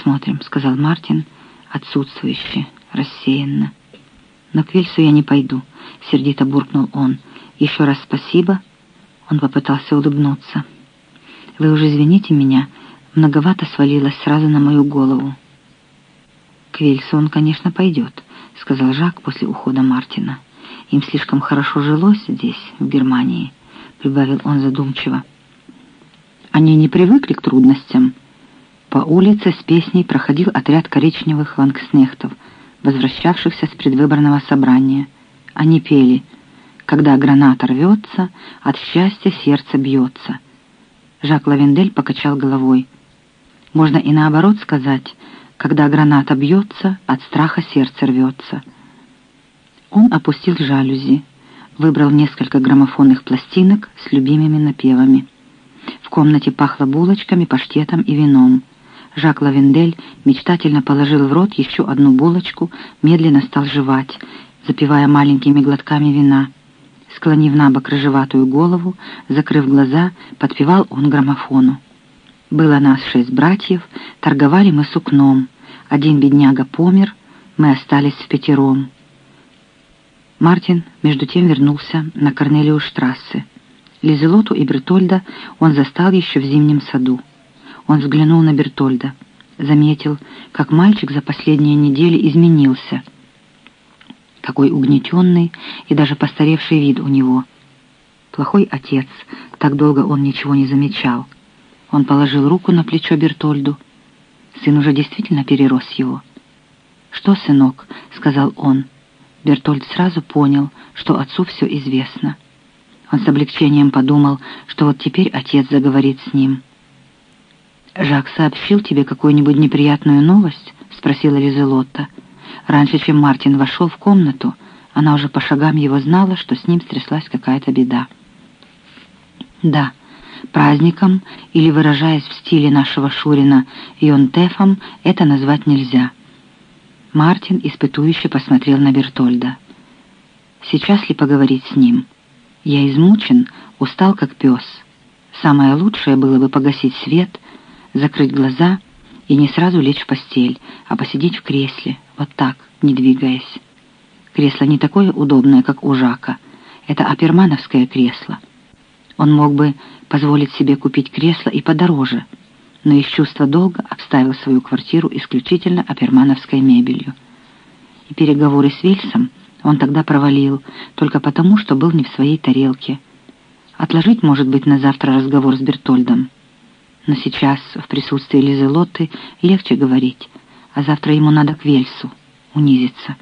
посмотрим», — сказал Мартин, отсутствующий, рассеянно. «Но к Вильсу я не пойду», — сердито буркнул он. «Еще раз спасибо». Он попытался улыбнуться. «Вы уже извините меня, многовато свалилось сразу на мою голову». «К Вильсу он, конечно, пойдет», — сказал Жак после ухода Мартина. «Им слишком хорошо жилось здесь, в Германии», — прибавил он задумчиво. «Они не привыкли к трудностям». По улице с песней проходил отряд коричневых лангснехтов, возвращавшихся с предвыборного собрания. Они пели «Когда граната рвется, от счастья сердце бьется». Жак Лавендель покачал головой. Можно и наоборот сказать «Когда граната бьется, от страха сердце рвется». Он опустил жалюзи, выбрал несколько граммофонных пластинок с любимыми напевами. В комнате пахло булочками, паштетом и вином. Жак Лавендель мечтательно положил в рот еще одну булочку, медленно стал жевать, запивая маленькими глотками вина. Склонив на бок рыжеватую голову, закрыв глаза, подпевал он граммофону. Было нас шесть братьев, торговали мы сукном. Один бедняга помер, мы остались в пятером. Мартин, между тем, вернулся на Корнелиус-штрассе. Лизелоту и Бертольда он застал еще в зимнем саду. Он взглянул на Бертольда, заметил, как мальчик за последние недели изменился. Какой угнетенный и даже постаревший вид у него. Плохой отец, так долго он ничего не замечал. Он положил руку на плечо Бертольду. Сын уже действительно перерос его. «Что, сынок?» — сказал он. Бертольд сразу понял, что отцу все известно. Он с облегчением подумал, что вот теперь отец заговорит с ним. «Жак сообщил тебе какую-нибудь неприятную новость?» — спросила Лизелотта. Раньше, чем Мартин вошел в комнату, она уже по шагам его знала, что с ним стряслась какая-то беда. «Да, праздником, или, выражаясь в стиле нашего Шурина, Йонтефом, это назвать нельзя». Мартин испытующе посмотрел на Бертольда. «Сейчас ли поговорить с ним? Я измучен, устал как пес. Самое лучшее было бы погасить свет — закрыть глаза и не сразу лечь в постель, а посидеть в кресле, вот так, не двигаясь. Кресло не такое удобное, как у Жака. Это апермановское кресло. Он мог бы позволить себе купить кресло и подороже, но из чувства долга обставил свою квартиру исключительно апермановской мебелью. И переговоры с Вильсом он тогда провалил, только потому, что был не в своей тарелке. Отложить, может быть, на завтра разговор с Бертольдом но сейчас в присутствии Лизы Лотты легче говорить, а завтра ему надо к Вельсу унизиться.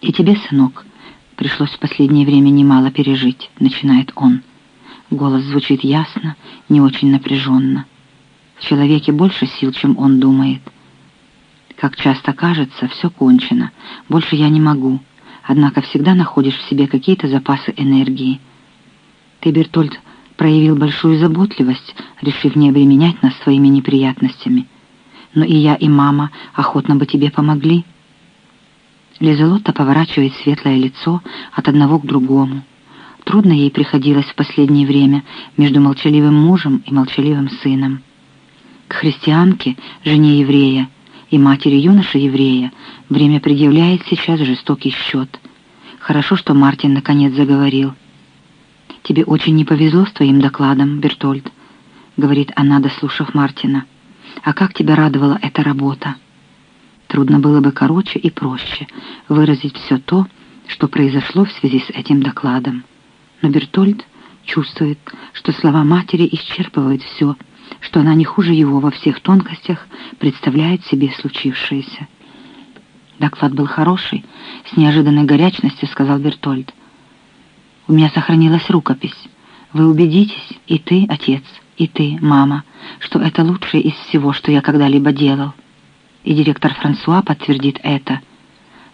«И тебе, сынок, пришлось в последнее время немало пережить», — начинает он. Голос звучит ясно, не очень напряженно. В человеке больше сил, чем он думает. Как часто кажется, все кончено, больше я не могу, однако всегда находишь в себе какие-то запасы энергии. Ты, Бертольд, проявил большую заботливость, решив не обременять нас своими неприятностями. Но и я, и мама охотно бы тебе помогли. Лизелотта поворачивает светлое лицо от одного к другому. Трудно ей приходилось в последнее время между молчаливым мужем и молчаливым сыном. К христианке, жене еврея, и матери юноши-еврея время предъявляет сейчас жестокий счет. Хорошо, что Мартин наконец заговорил — «Тебе очень не повезло с твоим докладом, Бертольд», — говорит она, дослушав Мартина. «А как тебя радовала эта работа?» Трудно было бы короче и проще выразить все то, что произошло в связи с этим докладом. Но Бертольд чувствует, что слова матери исчерпывают все, что она не хуже его во всех тонкостях представляет себе случившееся. Доклад был хороший, с неожиданной горячностью сказал Бертольд. У меня сохранилась рукопись. Вы убедитесь, и ты, отец, и ты, мама, что это лучшее из всего, что я когда-либо делал. И директор Франсуа подтвердит это.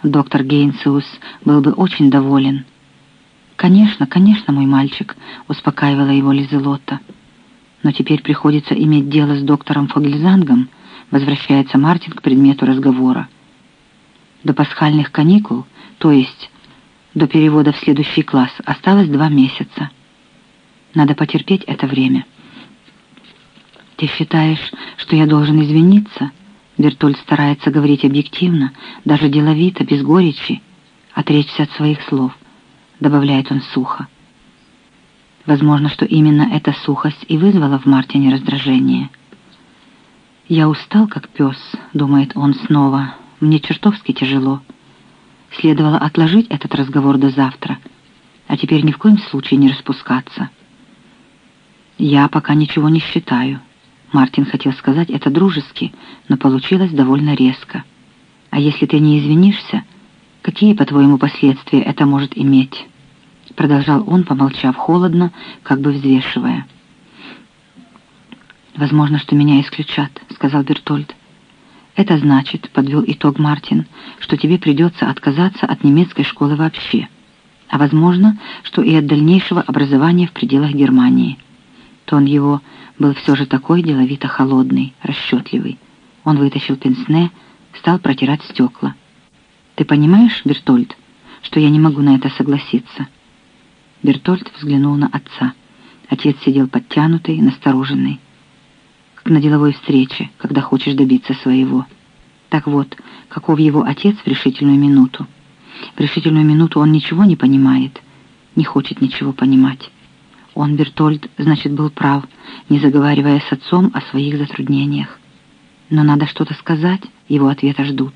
Доктор Гейнсиус был бы очень доволен. «Конечно, конечно, мой мальчик», — успокаивала его Лизелотта. «Но теперь приходится иметь дело с доктором Фогельзангом», — возвращается Мартин к предмету разговора. До пасхальных каникул, то есть до перевода в следующий класс осталось два месяца. Надо потерпеть это время. «Ты считаешь, что я должен извиниться?» Бертольд старается говорить объективно, даже деловито, без горечи, отречься от своих слов, добавляет он сухо. Возможно, что именно эта сухость и вызвала в Мартине раздражение. «Я устал, как пес», — думает он снова, — «мне чертовски тяжело. Следовало отложить этот разговор до завтра, а теперь ни в коем случае не распускаться». «Я пока ничего не считаю», Мартин хотел сказать это дружески, но получилось довольно резко. «А если ты не извинишься, какие, по-твоему, последствия это может иметь?» Продолжал он, помолчав холодно, как бы взвешивая. «Возможно, что меня исключат», — сказал Бертольд. «Это значит, — подвел итог Мартин, — что тебе придется отказаться от немецкой школы вообще, а возможно, что и от дальнейшего образования в пределах Германии». Тон его был все же такой деловито холодный, расчетливый. Он вытащил пенсне, стал протирать стекла. «Ты понимаешь, Бертольд, что я не могу на это согласиться?» Бертольд взглянул на отца. Отец сидел подтянутый, настороженный. На деловой встрече, когда хочешь добиться своего. Так вот, каков его отец в решительную минуту? В решительную минуту он ничего не понимает, не хочет ничего понимать. Он, Бертольд, значит, был прав, не заговаривая с отцом о своих затруднениях. Но надо что-то сказать, его ответа ждут.